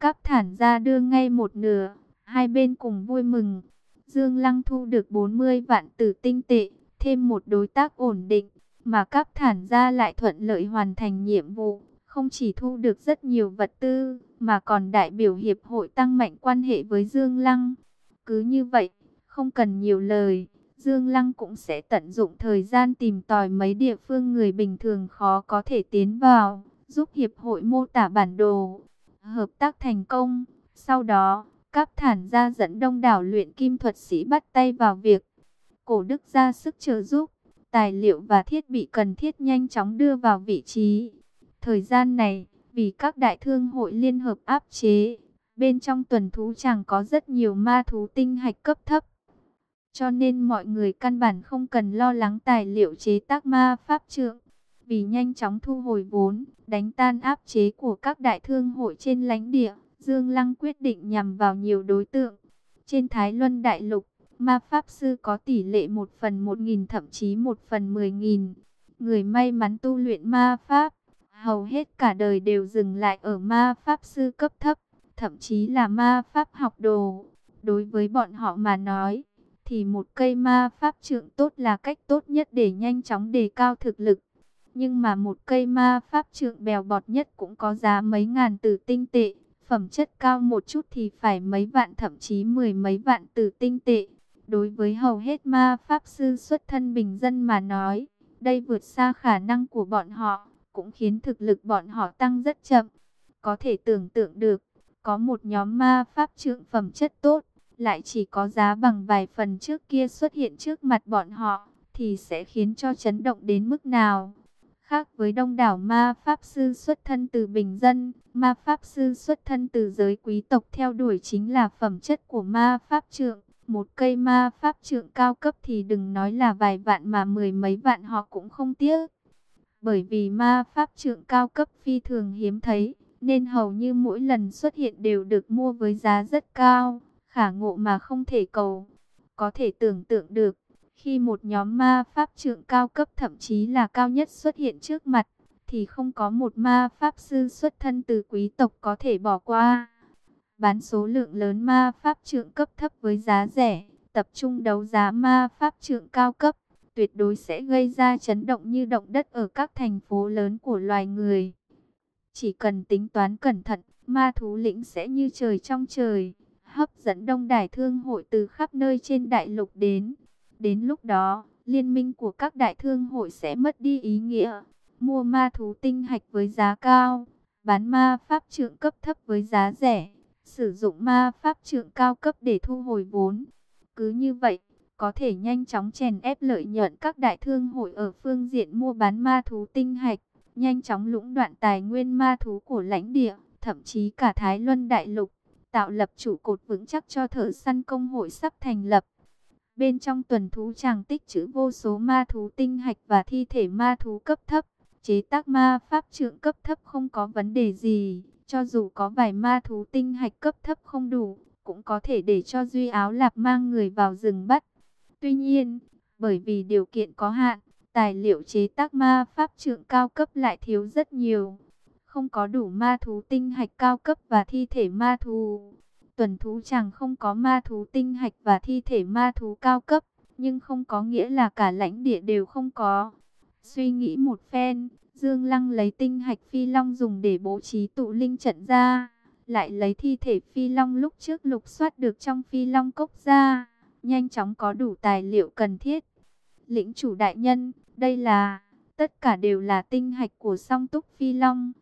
Cáp thản ra đưa ngay một nửa, hai bên cùng vui mừng. Dương Lăng thu được 40 vạn tử tinh tệ, thêm một đối tác ổn định, mà cáp thản ra lại thuận lợi hoàn thành nhiệm vụ. Không chỉ thu được rất nhiều vật tư, mà còn đại biểu hiệp hội tăng mạnh quan hệ với Dương Lăng. Cứ như vậy, không cần nhiều lời, Dương Lăng cũng sẽ tận dụng thời gian tìm tòi mấy địa phương người bình thường khó có thể tiến vào, giúp hiệp hội mô tả bản đồ. Hợp tác thành công, sau đó, Cáp Thản ra dẫn đông đảo luyện kim thuật sĩ bắt tay vào việc. Cổ đức ra sức trợ giúp, tài liệu và thiết bị cần thiết nhanh chóng đưa vào vị trí. Thời gian này, vì các đại thương hội liên hợp áp chế, bên trong tuần thú chẳng có rất nhiều ma thú tinh hạch cấp thấp. Cho nên mọi người căn bản không cần lo lắng tài liệu chế tác ma pháp trượng. Vì nhanh chóng thu hồi vốn, đánh tan áp chế của các đại thương hội trên lãnh địa, Dương Lăng quyết định nhằm vào nhiều đối tượng. Trên Thái Luân Đại Lục, ma pháp sư có tỷ lệ 1 phần 1.000 thậm chí 1 phần 10.000. Người may mắn tu luyện ma pháp, hầu hết cả đời đều dừng lại ở ma pháp sư cấp thấp, thậm chí là ma pháp học đồ. Đối với bọn họ mà nói, thì một cây ma pháp trượng tốt là cách tốt nhất để nhanh chóng đề cao thực lực. Nhưng mà một cây ma pháp trượng bèo bọt nhất cũng có giá mấy ngàn tử tinh tệ, phẩm chất cao một chút thì phải mấy vạn thậm chí mười mấy vạn tử tinh tệ. Đối với hầu hết ma pháp sư xuất thân bình dân mà nói, đây vượt xa khả năng của bọn họ, cũng khiến thực lực bọn họ tăng rất chậm. Có thể tưởng tượng được, có một nhóm ma pháp trượng phẩm chất tốt, lại chỉ có giá bằng vài phần trước kia xuất hiện trước mặt bọn họ, thì sẽ khiến cho chấn động đến mức nào. Khác với đông đảo ma pháp sư xuất thân từ bình dân, ma pháp sư xuất thân từ giới quý tộc theo đuổi chính là phẩm chất của ma pháp trượng. Một cây ma pháp trượng cao cấp thì đừng nói là vài vạn mà mười mấy vạn họ cũng không tiếc. Bởi vì ma pháp trượng cao cấp phi thường hiếm thấy, nên hầu như mỗi lần xuất hiện đều được mua với giá rất cao khả ngộ mà không thể cầu. Có thể tưởng tượng được, khi một nhóm ma pháp trượng cao cấp thậm chí là cao nhất xuất hiện trước mặt, thì không có một ma pháp sư xuất thân từ quý tộc có thể bỏ qua. Bán số lượng lớn ma pháp trượng cấp thấp với giá rẻ, tập trung đấu giá ma pháp trượng cao cấp, tuyệt đối sẽ gây ra chấn động như động đất ở các thành phố lớn của loài người. Chỉ cần tính toán cẩn thận, ma thú lĩnh sẽ như trời trong trời hấp dẫn đông đảo thương hội từ khắp nơi trên đại lục đến. Đến lúc đó, liên minh của các đại thương hội sẽ mất đi ý nghĩa. Mua ma thú tinh hạch với giá cao, bán ma pháp trượng cấp thấp với giá rẻ, sử dụng ma pháp trượng cao cấp để thu hồi vốn. Cứ như vậy, có thể nhanh chóng chèn ép lợi nhuận các đại thương hội ở phương diện mua bán ma thú tinh hạch, nhanh chóng lũng đoạn tài nguyên ma thú của lãnh địa, thậm chí cả Thái Luân Đại Lục tạo lập trụ cột vững chắc cho thợ săn công hội sắp thành lập. Bên trong tuần thú chàng tích trữ vô số ma thú tinh hạch và thi thể ma thú cấp thấp. Chế tác ma pháp trượng cấp thấp không có vấn đề gì. Cho dù có vài ma thú tinh hạch cấp thấp không đủ, cũng có thể để cho Duy Áo Lạp mang người vào rừng bắt. Tuy nhiên, bởi vì điều kiện có hạn, tài liệu chế tác ma pháp trượng cao cấp lại thiếu rất nhiều không có đủ ma thú tinh hạch cao cấp và thi thể ma thú. Tuần thú chẳng không có ma thú tinh hạch và thi thể ma thú cao cấp, nhưng không có nghĩa là cả lãnh địa đều không có. Suy nghĩ một phen, Dương Lăng lấy tinh hạch phi long dùng để bố trí tụ linh trận ra, lại lấy thi thể phi long lúc trước lục soát được trong phi long cốc ra, nhanh chóng có đủ tài liệu cần thiết. Lĩnh chủ đại nhân, đây là, tất cả đều là tinh hạch của song túc phi long.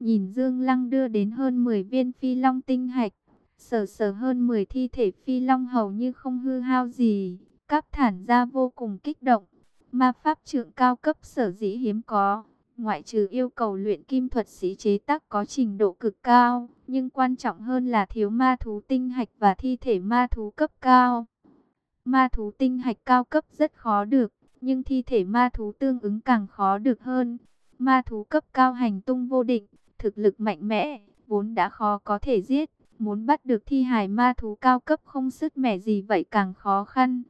Nhìn Dương Lăng đưa đến hơn 10 viên phi long tinh hạch, sờ sờ hơn 10 thi thể phi long hầu như không hư hao gì. các thản ra vô cùng kích động. Ma pháp trượng cao cấp sở dĩ hiếm có. Ngoại trừ yêu cầu luyện kim thuật sĩ chế tác có trình độ cực cao, nhưng quan trọng hơn là thiếu ma thú tinh hạch và thi thể ma thú cấp cao. Ma thú tinh hạch cao cấp rất khó được, nhưng thi thể ma thú tương ứng càng khó được hơn. Ma thú cấp cao hành tung vô định, thực lực mạnh mẽ, vốn đã khó có thể giết. Muốn bắt được thi hài ma thú cao cấp không sức mẻ gì vậy càng khó khăn.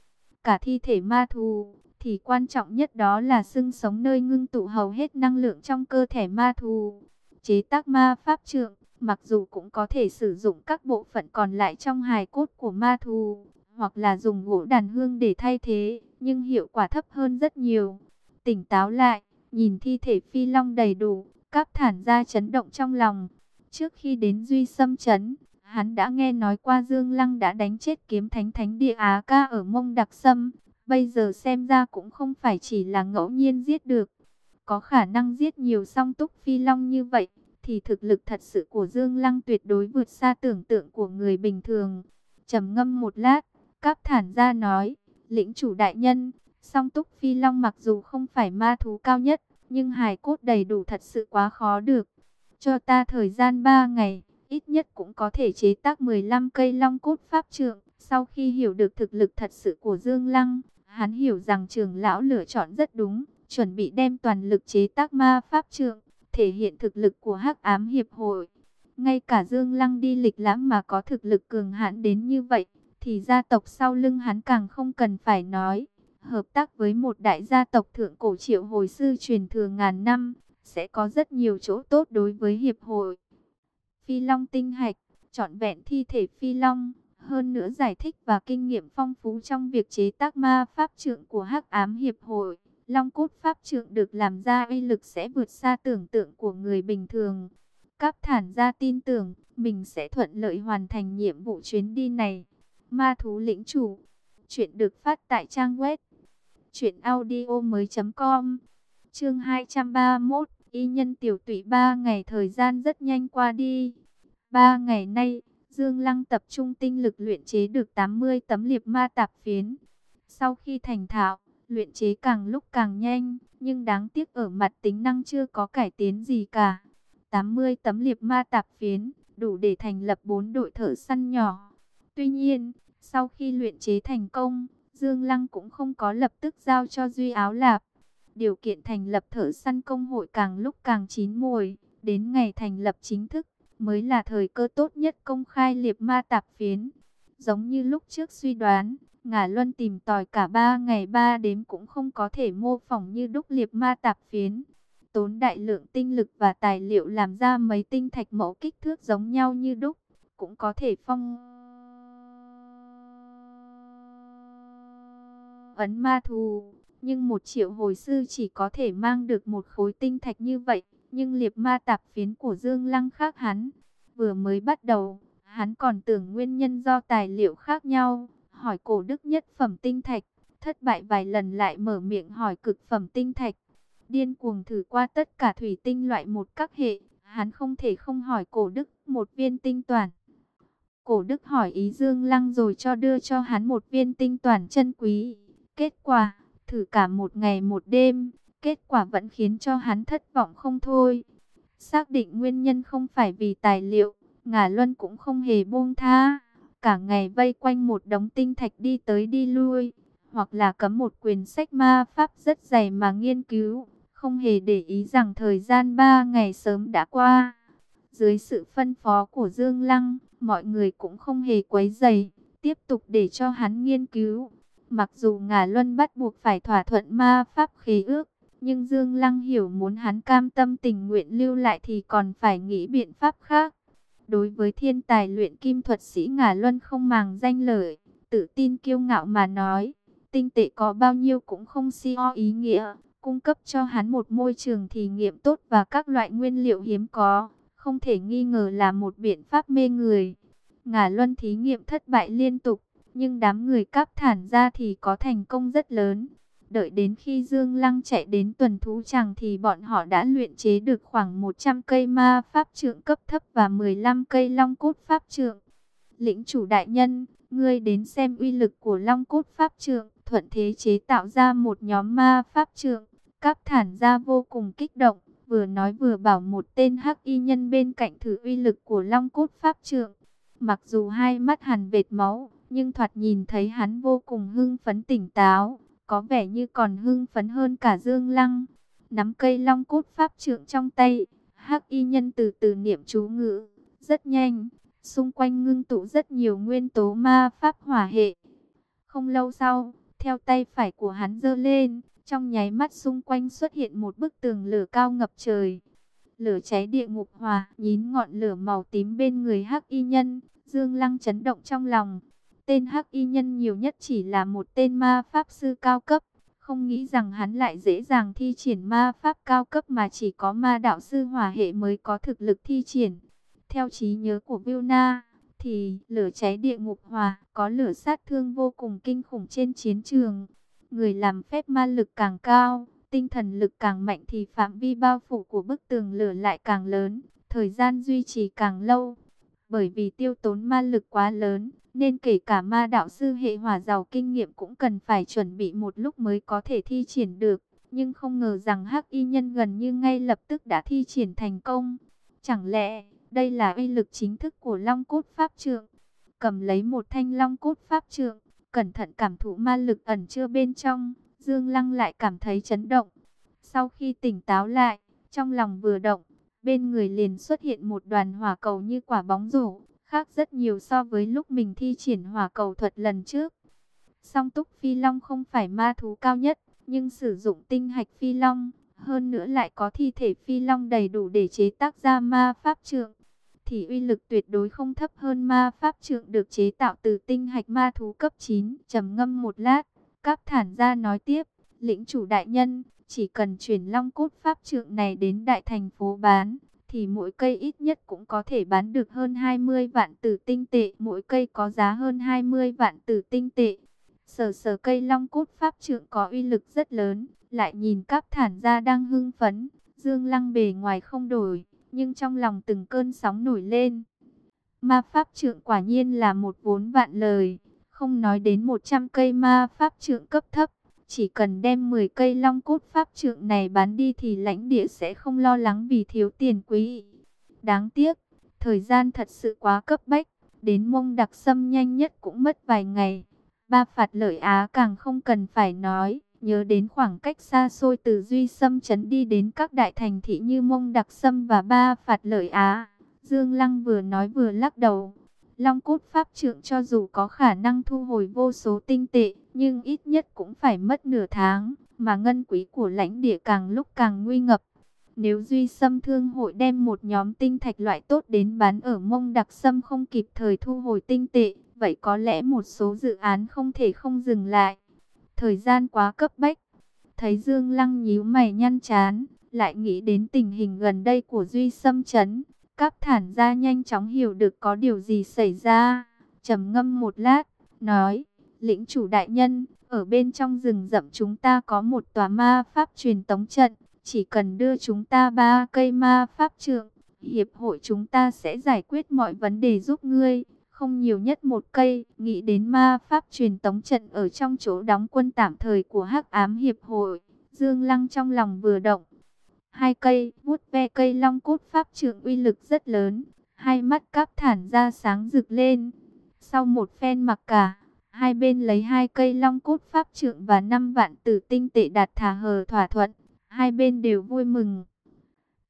Cả thi thể ma thú, thì quan trọng nhất đó là xương sống nơi ngưng tụ hầu hết năng lượng trong cơ thể ma thú. Chế tác ma pháp trượng, mặc dù cũng có thể sử dụng các bộ phận còn lại trong hài cốt của ma thú, hoặc là dùng gỗ đàn hương để thay thế, nhưng hiệu quả thấp hơn rất nhiều. Tỉnh táo lại, nhìn thi thể phi long đầy đủ, cáp thản ra chấn động trong lòng. Trước khi đến Duy Sâm Trấn, hắn đã nghe nói qua Dương Lăng đã đánh chết kiếm thánh thánh địa Á ca ở mông đặc sâm. Bây giờ xem ra cũng không phải chỉ là ngẫu nhiên giết được. Có khả năng giết nhiều song túc phi long như vậy, thì thực lực thật sự của Dương Lăng tuyệt đối vượt xa tưởng tượng của người bình thường. trầm ngâm một lát, Cáp thản ra nói, lĩnh chủ đại nhân, song túc phi long mặc dù không phải ma thú cao nhất, nhưng hài cốt đầy đủ thật sự quá khó được. Cho ta thời gian 3 ngày, ít nhất cũng có thể chế tác 15 cây long cốt pháp trượng. Sau khi hiểu được thực lực thật sự của Dương Lăng, hắn hiểu rằng trường lão lựa chọn rất đúng, chuẩn bị đem toàn lực chế tác ma pháp trượng, thể hiện thực lực của hắc ám hiệp hội. Ngay cả Dương Lăng đi lịch lãm mà có thực lực cường hãn đến như vậy, thì gia tộc sau lưng hắn càng không cần phải nói. Hợp tác với một đại gia tộc thượng cổ triệu hồi sư truyền thừa ngàn năm, sẽ có rất nhiều chỗ tốt đối với hiệp hội. Phi Long tinh hạch, trọn vẹn thi thể Phi Long, hơn nữa giải thích và kinh nghiệm phong phú trong việc chế tác ma pháp trượng của Hắc Ám Hiệp hội. Long cốt pháp trượng được làm ra uy lực sẽ vượt xa tưởng tượng của người bình thường. Cáp thản ra tin tưởng mình sẽ thuận lợi hoàn thành nhiệm vụ chuyến đi này. Ma thú lĩnh chủ. Chuyện được phát tại trang web. Chuyện audio mới com. Chương 231. Y nhân tiểu tụy 3 ngày thời gian rất nhanh qua đi. 3 ngày nay, Dương Lăng tập trung tinh lực luyện chế được 80 tấm liệp ma tạp phiến. Sau khi thành thạo, luyện chế càng lúc càng nhanh, nhưng đáng tiếc ở mặt tính năng chưa có cải tiến gì cả. 80 tấm liệp ma tạp phiến, đủ để thành lập 4 đội thợ săn nhỏ. Tuy nhiên, sau khi luyện chế thành công, Dương Lăng cũng không có lập tức giao cho Duy Áo Lạp. Điều kiện thành lập thợ săn công hội càng lúc càng chín mùi, đến ngày thành lập chính thức, mới là thời cơ tốt nhất công khai liệp ma tạp phiến. Giống như lúc trước suy đoán, Ngả Luân tìm tòi cả ba ngày ba đêm cũng không có thể mô phỏng như đúc liệp ma tạp phiến. Tốn đại lượng tinh lực và tài liệu làm ra mấy tinh thạch mẫu kích thước giống nhau như đúc, cũng có thể phong ấn ma thù. Nhưng một triệu hồi sư chỉ có thể mang được một khối tinh thạch như vậy. Nhưng liệp ma tạp phiến của Dương Lăng khác hắn. Vừa mới bắt đầu, hắn còn tưởng nguyên nhân do tài liệu khác nhau. Hỏi cổ đức nhất phẩm tinh thạch. Thất bại vài lần lại mở miệng hỏi cực phẩm tinh thạch. Điên cuồng thử qua tất cả thủy tinh loại một các hệ. Hắn không thể không hỏi cổ đức một viên tinh toàn. Cổ đức hỏi ý Dương Lăng rồi cho đưa cho hắn một viên tinh toàn chân quý. Kết quả, thử cả một ngày một đêm, kết quả vẫn khiến cho hắn thất vọng không thôi. Xác định nguyên nhân không phải vì tài liệu, ngả luân cũng không hề buông tha. Cả ngày vây quanh một đống tinh thạch đi tới đi lui, hoặc là cấm một quyển sách ma pháp rất dày mà nghiên cứu, không hề để ý rằng thời gian ba ngày sớm đã qua. Dưới sự phân phó của Dương Lăng, mọi người cũng không hề quấy dày, tiếp tục để cho hắn nghiên cứu. Mặc dù ngà luân bắt buộc phải thỏa thuận ma pháp khí ước, nhưng Dương Lăng hiểu muốn hắn cam tâm tình nguyện lưu lại thì còn phải nghĩ biện pháp khác. Đối với thiên tài luyện kim thuật sĩ ngà luân không màng danh lợi, tự tin kiêu ngạo mà nói, tinh tệ có bao nhiêu cũng không si o ý nghĩa, cung cấp cho hắn một môi trường thí nghiệm tốt và các loại nguyên liệu hiếm có, không thể nghi ngờ là một biện pháp mê người. Ngà luân thí nghiệm thất bại liên tục, nhưng đám người cáp thản ra thì có thành công rất lớn. Đợi đến khi Dương Lăng chạy đến tuần thú chẳng thì bọn họ đã luyện chế được khoảng 100 cây ma pháp trượng cấp thấp và 15 cây long cốt pháp trượng. Lĩnh chủ đại nhân, ngươi đến xem uy lực của long cốt pháp trượng, thuận thế chế tạo ra một nhóm ma pháp trượng. Các thản ra vô cùng kích động, vừa nói vừa bảo một tên hắc y nhân bên cạnh thử uy lực của long cốt pháp trượng. Mặc dù hai mắt hàn vệt máu, nhưng thoạt nhìn thấy hắn vô cùng hưng phấn tỉnh táo, có vẻ như còn hưng phấn hơn cả Dương Lăng. Nắm cây long cốt pháp trượng trong tay, hắc y nhân từ từ niệm chú ngữ, rất nhanh, xung quanh ngưng tụ rất nhiều nguyên tố ma pháp hỏa hệ. Không lâu sau, theo tay phải của hắn giơ lên, trong nháy mắt xung quanh xuất hiện một bức tường lửa cao ngập trời. Lửa cháy địa ngục hòa, nhín ngọn lửa màu tím bên người hắc y nhân, Dương Lăng chấn động trong lòng. Tên hắc y nhân nhiều nhất chỉ là một tên ma pháp sư cao cấp, không nghĩ rằng hắn lại dễ dàng thi triển ma pháp cao cấp mà chỉ có ma đạo sư hỏa hệ mới có thực lực thi triển. Theo trí nhớ của Vilna, thì lửa cháy địa ngục hòa có lửa sát thương vô cùng kinh khủng trên chiến trường. Người làm phép ma lực càng cao, tinh thần lực càng mạnh thì phạm vi bao phủ của bức tường lửa lại càng lớn, thời gian duy trì càng lâu. Bởi vì tiêu tốn ma lực quá lớn, nên kể cả ma đạo sư hệ hỏa giàu kinh nghiệm cũng cần phải chuẩn bị một lúc mới có thể thi triển được. Nhưng không ngờ rằng hắc y nhân gần như ngay lập tức đã thi triển thành công. Chẳng lẽ đây là uy lực chính thức của long cốt pháp trượng? Cầm lấy một thanh long cốt pháp trượng, cẩn thận cảm thụ ma lực ẩn chứa bên trong, Dương Lăng lại cảm thấy chấn động. Sau khi tỉnh táo lại, trong lòng vừa động, bên người liền xuất hiện một đoàn hỏa cầu như quả bóng rổ, khác rất nhiều so với lúc mình thi triển hỏa cầu thuật lần trước. Song túc phi long không phải ma thú cao nhất, nhưng sử dụng tinh hạch phi long, hơn nữa lại có thi thể phi long đầy đủ để chế tác ra ma pháp trượng thì uy lực tuyệt đối không thấp hơn ma pháp trượng được chế tạo từ tinh hạch ma thú cấp 9. trầm ngâm một lát, các thản gia nói tiếp, lĩnh chủ đại nhân, chỉ cần chuyển long cốt pháp trượng này đến đại thành phố bán, thì mỗi cây ít nhất cũng có thể bán được hơn 20 vạn tử tinh tệ, mỗi cây có giá hơn 20 vạn tử tinh tệ. Sở sở cây long cốt pháp trượng có uy lực rất lớn, lại nhìn các thản gia đang hưng phấn, dương lăng bề ngoài không đổi nhưng trong lòng từng cơn sóng nổi lên. Ma pháp trượng quả nhiên là một vốn vạn lời, không nói đến 100 cây ma pháp trượng cấp thấp, chỉ cần đem 10 cây long cốt pháp trượng này bán đi thì lãnh địa sẽ không lo lắng vì thiếu tiền quý. Đáng tiếc, thời gian thật sự quá cấp bách, đến mông đặc sâm nhanh nhất cũng mất vài ngày. Ba phạt lợi Á càng không cần phải nói. Nhớ đến khoảng cách xa xôi từ Duy Sâm Trấn đi đến các đại thành thị như Mông Đặc Sâm và Ba Phạt Lợi Á. Dương Lăng vừa nói vừa lắc đầu. Long cốt pháp trượng cho dù có khả năng thu hồi vô số tinh tệ, nhưng ít nhất cũng phải mất nửa tháng, mà ngân quý của lãnh địa càng lúc càng nguy ngập. Nếu Duy Sâm Thương hội đem một nhóm tinh thạch loại tốt đến bán ở mông đặc sâm không kịp thời thu hồi tinh tệ, vậy có lẽ một số dự án không thể không dừng lại. Thời gian quá cấp bách. Thấy Dương Lăng nhíu mày nhăn chán, lại nghĩ đến tình hình gần đây của Duy Sâm Trấn. Các thản gia nhanh chóng hiểu được có điều gì xảy ra. trầm ngâm một lát, nói, lĩnh chủ đại nhân, ở bên trong rừng rậm chúng ta có một tòa ma pháp truyền tống trận. Chỉ cần đưa chúng ta ba cây ma pháp trượng, hiệp hội chúng ta sẽ giải quyết mọi vấn đề giúp ngươi không nhiều nhất một cây, nghĩ đến ma pháp truyền tống trận ở trong chỗ đóng quân tạm thời của hắc ám hiệp hội. Dương Lăng trong lòng vừa động. Hai cây, bút ve cây long cốt pháp trưởng uy lực rất lớn. Hai mắt cáp thản ra sáng rực lên. Sau một phen mặc cả, hai bên lấy hai cây long cốt pháp trượng và năm vạn tử tinh tệ đạt thả hờ thỏa thuận. Hai bên đều vui mừng.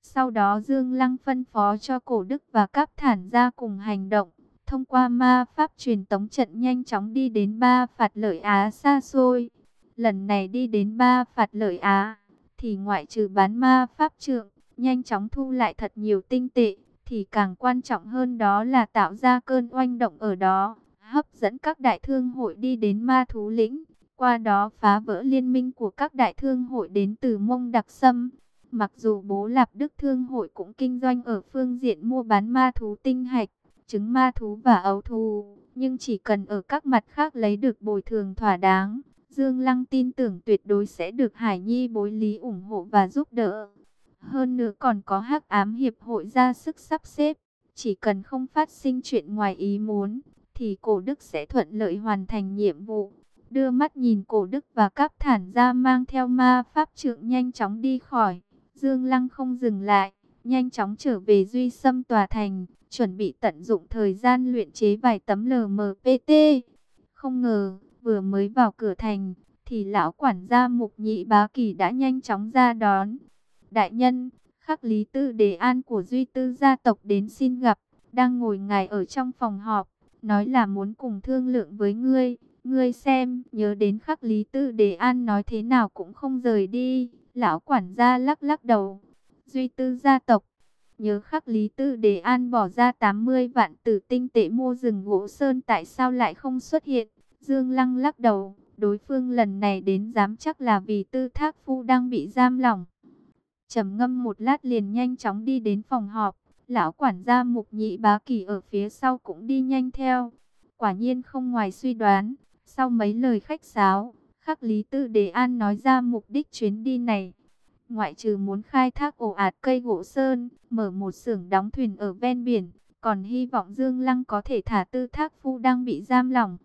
Sau đó Dương Lăng phân phó cho cổ đức và cáp thản ra cùng hành động thông qua ma pháp truyền tống trận nhanh chóng đi đến ba phạt lợi Á xa xôi. Lần này đi đến ba phạt lợi Á, thì ngoại trừ bán ma pháp trượng, nhanh chóng thu lại thật nhiều tinh tệ, thì càng quan trọng hơn đó là tạo ra cơn oanh động ở đó, hấp dẫn các đại thương hội đi đến ma thú lĩnh, qua đó phá vỡ liên minh của các đại thương hội đến từ mông đặc sâm. Mặc dù bố Lạp Đức Thương hội cũng kinh doanh ở phương diện mua bán ma thú tinh hạch, trứng ma thú và ấu thú, nhưng chỉ cần ở các mặt khác lấy được bồi thường thỏa đáng, Dương Lăng tin tưởng tuyệt đối sẽ được Hải Nhi bối lý ủng hộ và giúp đỡ. Hơn nữa còn có hắc ám hiệp hội ra sức sắp xếp, chỉ cần không phát sinh chuyện ngoài ý muốn, thì cổ đức sẽ thuận lợi hoàn thành nhiệm vụ. Đưa mắt nhìn cổ đức và các thản ra mang theo ma pháp trượng nhanh chóng đi khỏi. Dương Lăng không dừng lại, nhanh chóng trở về Duy Xâm tòa thành, chuẩn bị tận dụng thời gian luyện chế vài tấm LMPT. Không ngờ, vừa mới vào cửa thành, thì lão quản gia Mục Nhị Bá Kỳ đã nhanh chóng ra đón. Đại nhân, khắc lý tư đề an của Duy Tư gia tộc đến xin gặp, đang ngồi ngài ở trong phòng họp, nói là muốn cùng thương lượng với ngươi. Ngươi xem, nhớ đến khắc lý tư đề an nói thế nào cũng không rời đi. Lão quản gia lắc lắc đầu. Duy tư gia tộc. Nhớ khắc lý tư đề an bỏ ra 80 vạn tử tinh tệ mua rừng gỗ sơn tại sao lại không xuất hiện. Dương Lăng lắc đầu. Đối phương lần này đến dám chắc là vì tư thác phu đang bị giam lỏng. trầm ngâm một lát liền nhanh chóng đi đến phòng họp. Lão quản gia mục nhị bá kỳ ở phía sau cũng đi nhanh theo. Quả nhiên không ngoài suy đoán. Sau mấy lời khách sáo, khắc lý tư đề an nói ra mục đích chuyến đi này. Ngoại trừ muốn khai thác ổ ạt cây gỗ sơn, mở một xưởng đóng thuyền ở ven biển, còn hy vọng Dương Lăng có thể thả tư thác phu đang bị giam lỏng.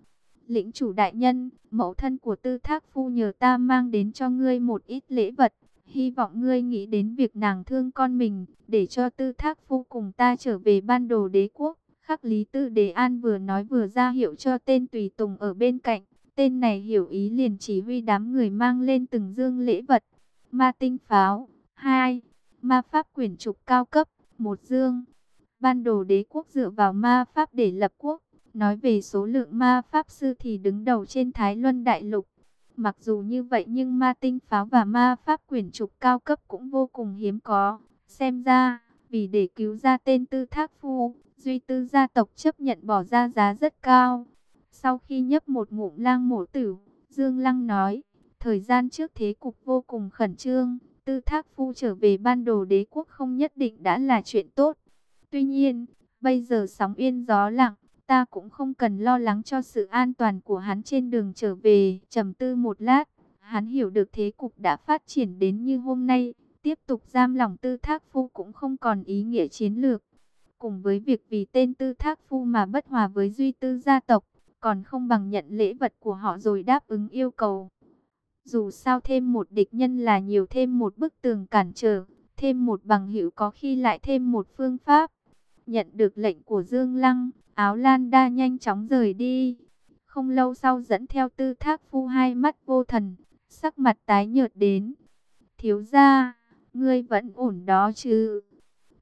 Lĩnh chủ đại nhân, mẫu thân của tư thác phu nhờ ta mang đến cho ngươi một ít lễ vật. Hy vọng ngươi nghĩ đến việc nàng thương con mình, để cho tư thác phu cùng ta trở về ban đồ đế quốc. Khắc Lý Tư Đề An vừa nói vừa ra hiệu cho tên tùy tùng ở bên cạnh. Tên này hiểu ý liền chỉ huy đám người mang lên từng dương lễ vật. Ma tinh pháo, 2. Ma pháp quyển trục cao cấp, một dương. Ban đồ đế quốc dựa vào ma pháp để lập quốc. Nói về số lượng ma pháp sư thì đứng đầu trên Thái Luân Đại Lục. Mặc dù như vậy nhưng ma tinh pháo và ma pháp quyển trục cao cấp cũng vô cùng hiếm có. Xem ra, vì để cứu ra tên tư thác phu, Duy tư gia tộc chấp nhận bỏ ra giá rất cao. Sau khi nhấp một ngụm lang mổ tử, Dương Lăng nói, thời gian trước thế cục vô cùng khẩn trương, tư thác phu trở về ban đồ đế quốc không nhất định đã là chuyện tốt. Tuy nhiên, bây giờ sóng yên gió lặng, ta cũng không cần lo lắng cho sự an toàn của hắn trên đường trở về. trầm tư một lát, hắn hiểu được thế cục đã phát triển đến như hôm nay, tiếp tục giam lòng tư thác phu cũng không còn ý nghĩa chiến lược. Cùng với việc vì tên tư thác phu mà bất hòa với duy tư gia tộc, còn không bằng nhận lễ vật của họ rồi đáp ứng yêu cầu. Dù sao thêm một địch nhân là nhiều thêm một bức tường cản trở, thêm một bằng hữu có khi lại thêm một phương pháp. Nhận được lệnh của Dương Lăng, áo Lan đa nhanh chóng rời đi. Không lâu sau dẫn theo tư thác phu hai mắt vô thần, sắc mặt tái nhợt đến. Thiếu gia, ngươi vẫn ổn đó chứ?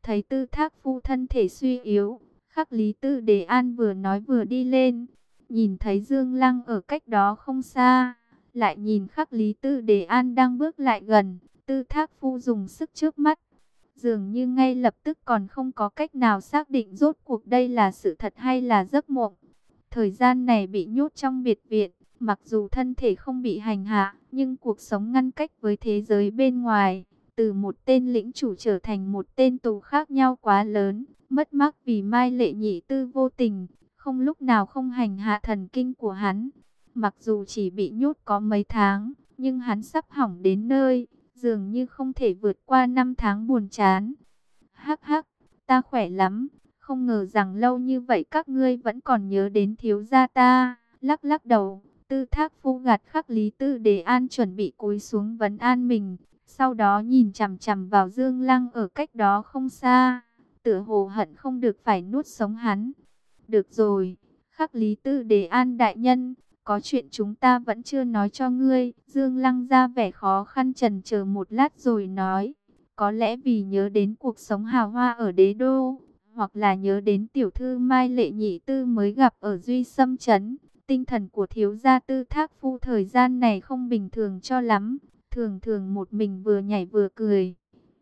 Thấy tư thác phu thân thể suy yếu, khắc lý tư đề an vừa nói vừa đi lên. Nhìn thấy Dương Lăng ở cách đó không xa, lại nhìn khắc lý tư đề an đang bước lại gần. Tư thác phu dùng sức trước mắt, dường như ngay lập tức còn không có cách nào xác định rốt cuộc đây là sự thật hay là giấc mộng. Thời gian này bị nhốt trong biệt viện, mặc dù thân thể không bị hành hạ, nhưng cuộc sống ngăn cách với thế giới bên ngoài từ một tên lĩnh chủ trở thành một tên tù khác nhau quá lớn, mất mát vì Mai Lệ Nhị Tư vô tình, không lúc nào không hành hạ thần kinh của hắn. Mặc dù chỉ bị nhốt có mấy tháng, nhưng hắn sắp hỏng đến nơi, dường như không thể vượt qua năm tháng buồn chán. Hắc hắc, ta khỏe lắm, không ngờ rằng lâu như vậy các ngươi vẫn còn nhớ đến thiếu gia ta, lắc lắc đầu. Tư thác phu gạt khắc lý tư để an chuẩn bị cúi xuống vấn an mình, sau đó nhìn chằm chằm vào Dương Lăng ở cách đó không xa, tựa hồ hận không được phải nuốt sống hắn. Được rồi, khắc lý tư đề an đại nhân, có chuyện chúng ta vẫn chưa nói cho ngươi. Dương Lăng ra vẻ khó khăn trần chờ một lát rồi nói, có lẽ vì nhớ đến cuộc sống hào hoa ở đế đô, hoặc là nhớ đến tiểu thư Mai Lệ Nhị Tư mới gặp ở Duy Sâm Trấn. Tinh thần của thiếu gia tư thác phu thời gian này không bình thường cho lắm thường thường một mình vừa nhảy vừa cười.